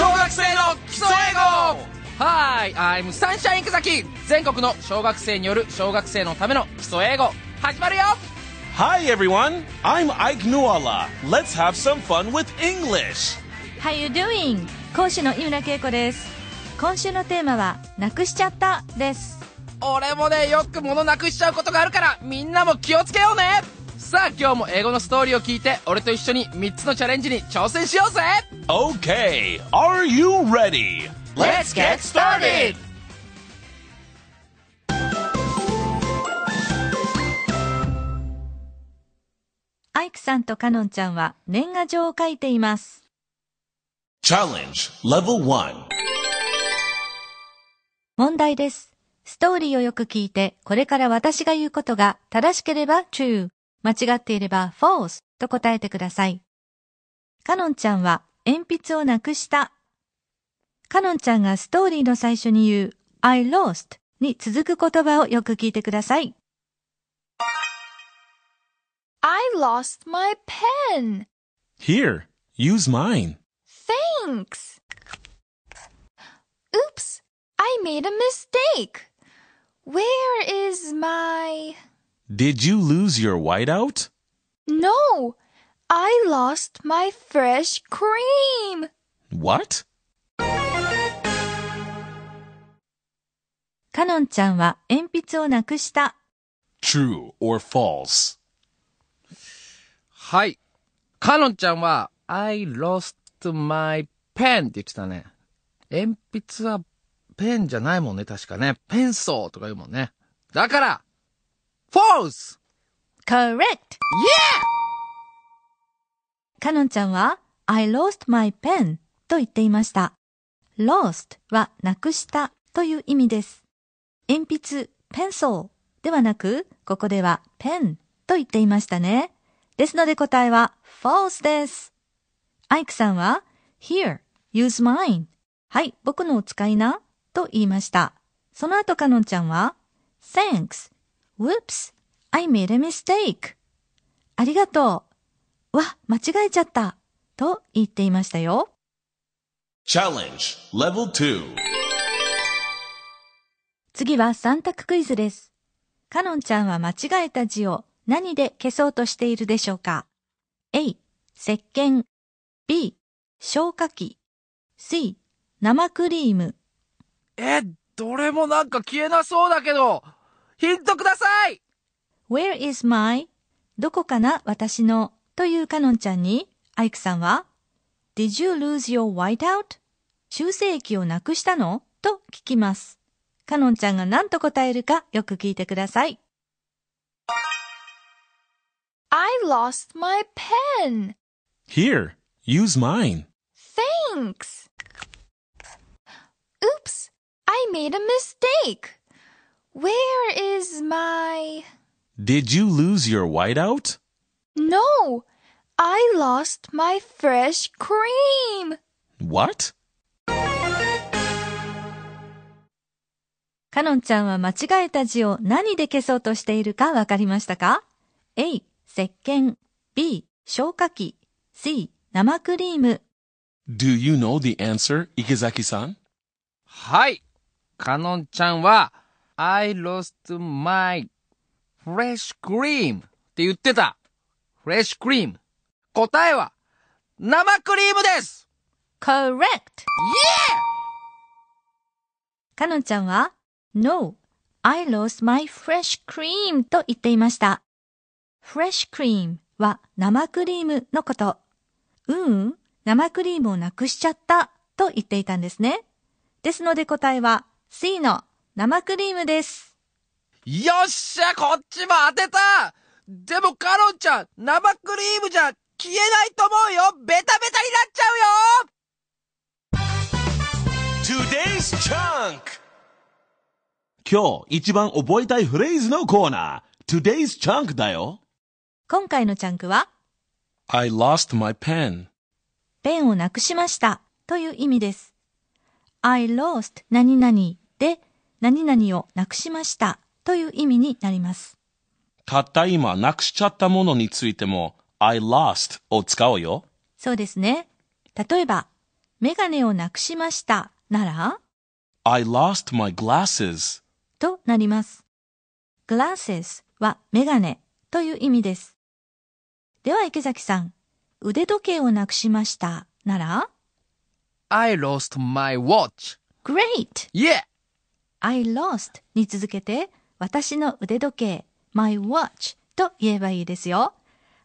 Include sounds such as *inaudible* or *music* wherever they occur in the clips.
小学生の基礎英語。Hi, I'm Sunshine 池崎全国の小学生による小学生のための基礎英語。始まるよ。Hi everyone, I'm Ike Nuala. Let's have some fun with English. How you doing? 講師の井村恵子です。今週のテーマはなくしちゃったです。俺もねよく物なくしちゃうことがあるからみんなも気をつけようねさあ今日も英語のストーリーを聞いて俺と一緒に3つのチャレンジに挑戦しようぜ Okay, are you ready? Let's get started! アイクさんとカノンちゃんは年賀状を書いています Challenge Level 1. 問題ですストーリーをよく聞いてこれから私が言うことが正しければ true 間違っていれば false と答えてくださいカノンちゃんは鉛筆をなくしたカノンちゃんがストーリーの最初に言う I lost に続く言葉をよく聞いてください I lost my pen. Here, use mine. Thanks. Oops, I made a mistake. Where is my. Did you lose your whiteout? No, I lost my fresh cream. What? カノンちゃんは鉛筆をなくした。True or false? はいカノンちゃんは I lost my pen って言ってたね鉛筆はペンじゃないもんね確かねペンソーとか言うもんねだから false! Correct! Yeah! カノンちゃんは I lost my pen と言っていました。lost はなくしたという意味です。鉛筆、ペンソーではなく、ここでは pen と言っていましたね。ですので答えは false です。アイクさんは here, use mine はい、僕のを使いなと言いました。その後カノンちゃんは thanks, whoops, I made a mistake ありがとう。わ、間違えちゃった。と言っていましたよ。Challenge Level 2. 次は3択クイズです。カノンちゃんは間違えた字を何で消そうとしているでしょうか ?A、石鹸 B、消火器 C、生クリームえどれもなんか消えなそうだけどヒントください Where is my? どこかな私のというカノンちゃんにアイクさんは Did you lose your whiteout? 修正液をなくしたのと聞きます。カノンちゃんが何と答えるかよく聞いてください。I lost my pen. Here, use mine. Thanks. Oops, I made a mistake. Where is my. Did you lose your whiteout? No, I lost my fresh cream. What? カノンちゃんは間違えた字を何で消そうとしているかわかりましたか ?A、石鹸 B、消火器 C、生クリーム Do you know the answer, Ikizaki-san? はいカノンちゃんは I lost my fresh cream って言ってたフレッシュクリーム答えは生クリームです Correct! カノンちゃんは No, I lost my fresh cream と言っていました。fresh cream は生クリームのこと。ううん、生クリームをなくしちゃったと言っていたんですね。ですので答えは C の生クリームです。よっしゃこっちも当てたでもカノンちゃん生クリームじゃ消えないと思うよベタベタになっちゃうよ Today's Chunk! 今日一番覚えたいフレーズのコーナー Today's Chunk だよ今回のチャンクは I lost my pen ペンをなくしましたという意味です。I lost 何々で何々をなくしましたという意味になります。たった今なくしちゃったものについても I lost を使うよそうですね。例えば、メガネをなくしましたなら I lost my glasses. となります。glasses はメガネという意味です。では池崎さん、腕時計をなくしましたなら I lost my watch. Great! Yeah! I lost に続けて私の腕時計 my watch と言えばいいですよ。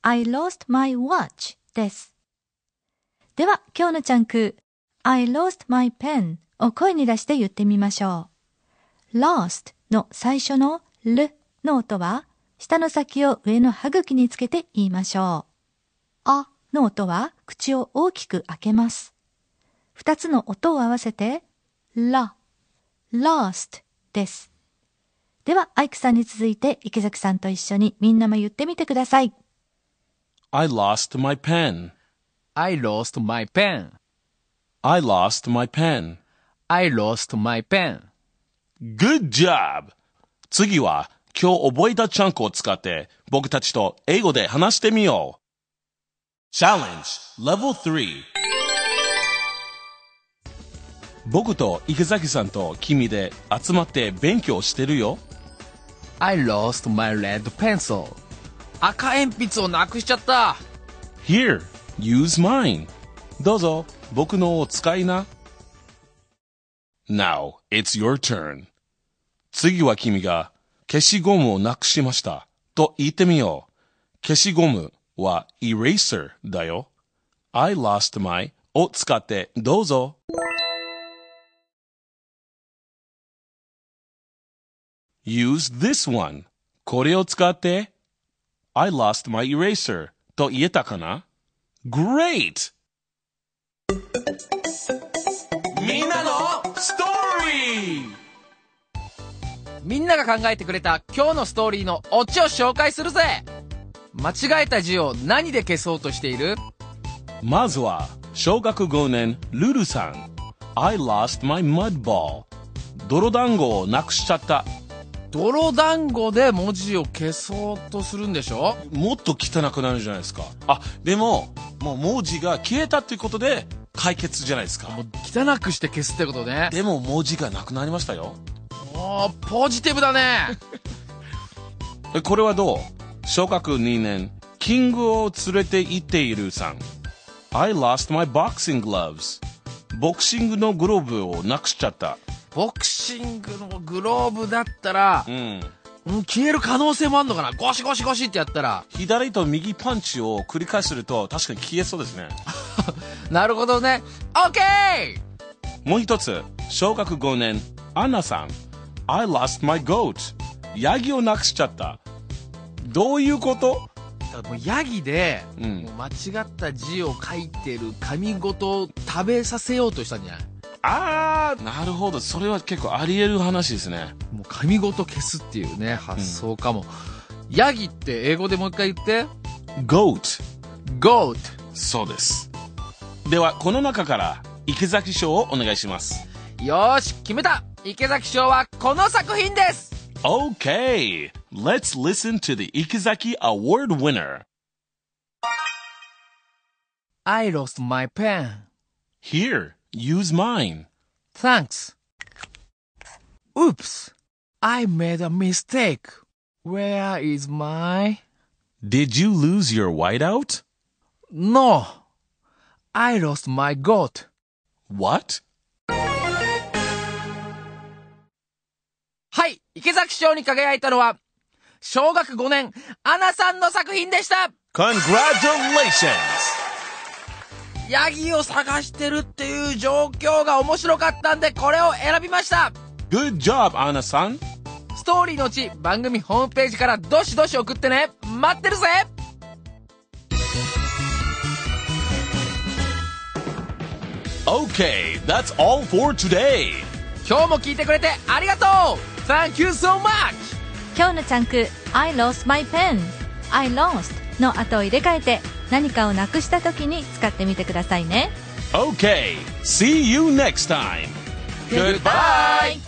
I lost my watch です。では今日のチャンク I lost my pen を声に出して言ってみましょう。lost の最初の l の音は下の先を上の歯茎につけて言いましょう。あの音は口を大きく開けます。二つの音を合わせて la lost です。では、アイクさんに続いて池崎さんと一緒にみんなも言ってみてください。I lost my pen. I lost my pen. I lost my pen. I lost my pen. Good job! 次は今日覚えたチャンクを使って僕たちと英語で話してみよう。Challenge Level 3僕と池崎さんと君で集まって勉強してるよ。I lost my red pencil. 赤鉛筆をなくしちゃった。Here, use mine. どうぞ、僕のを使いな。Now, it's your turn. 次は君が消しゴムをなくしましたと言ってみよう。消しゴムは eraser だよ。I lost my を使ってどうぞ。Use this one. これを使って。I lost my eraser と言えたかな ?Great! みんなのストーリーみんなが考えてくれた今日のストーリーのオチを紹介するぜ間違えた字を何で消そうとしている?まずは、小学5年、ルルさん。I lost my mud ball. 泥団子をなくしちゃった。泥団子で文字を消そうとするんでしょ？もっと汚くなるじゃないですか。あ、でも、もう文字が消えたっていうことで解決じゃないですかも。う汚くして消すってことね。でも文字がなくなりましたよ。おー、ポジティブだね。え *laughs* これはどう？小学2年、キングを連れて行っているさん。I lost my boxing gloves. ボクシングのグローブをなくしちゃった。ボクシングのグローブだったらう、ん。うん、消える可能性もあんのかな？ゴシゴシゴシってやったら。左と右パンチを繰り返すると確かに消えそうですね。*laughs* なるほどね。オッケーもう一つ、小学5年、アンナさん。I lost my goat. ヤギをなくしちゃった。どういうこと？うヤギで、うん間違った字を書いてる紙ごと食べさせようとしたんじゃない？あー、なるほど。それは結構あり得る話ですね。もう紙ごと消すっていうね、発想かも。ヤギって英語でもう一回言って。goat。goat。そうです。では、この中から池崎賞をお願いします。よーし、決めた池崎賞はこの作品です Okay, let's listen to the Ikizaki Award winner. I lost my pen. Here, use mine. Thanks. Oops. I made a mistake. Where is my... Did you lose your whiteout? No. I lost my goat. What? はい池崎賞に輝いたのは、小学5年、アナさんの作品でした Congratulations! ヤギを探してるっていう状況が面白かったんで、これを選びました Good job, Anna-san. ストーリーのうち番組ホームページからどしどし送ってね待ってるぜ Okay, that's all for today. 今日も聞いてくれてありがとう !Thank you so much! 今日のチャンク I lost my pen I lost の後を入れ替えて何かをなくした時に使ってみてくださいね Okay, see you next time. Goodbye.